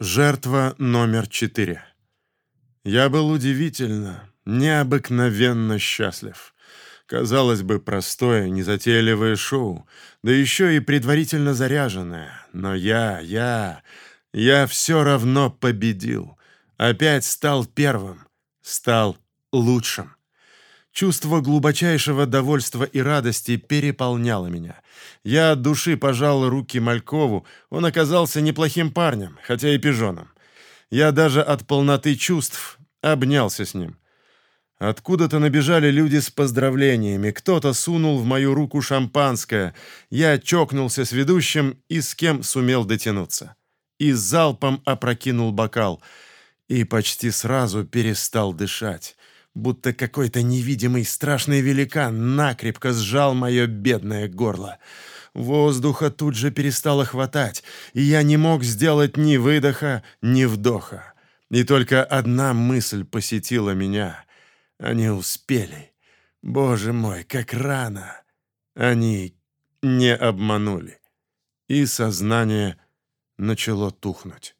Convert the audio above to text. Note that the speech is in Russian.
Жертва номер четыре. Я был удивительно, необыкновенно счастлив. Казалось бы, простое, незатейливое шоу, да еще и предварительно заряженное. Но я, я, я все равно победил. Опять стал первым, стал лучшим. Чувство глубочайшего довольства и радости переполняло меня. Я от души пожал руки Малькову, он оказался неплохим парнем, хотя и пижоном. Я даже от полноты чувств обнялся с ним. Откуда-то набежали люди с поздравлениями, кто-то сунул в мою руку шампанское, я чокнулся с ведущим и с кем сумел дотянуться. И залпом опрокинул бокал, и почти сразу перестал дышать будто какой-то невидимый страшный великан накрепко сжал мое бедное горло. Воздуха тут же перестало хватать, и я не мог сделать ни выдоха, ни вдоха. И только одна мысль посетила меня. Они успели. Боже мой, как рано! Они не обманули. И сознание начало тухнуть.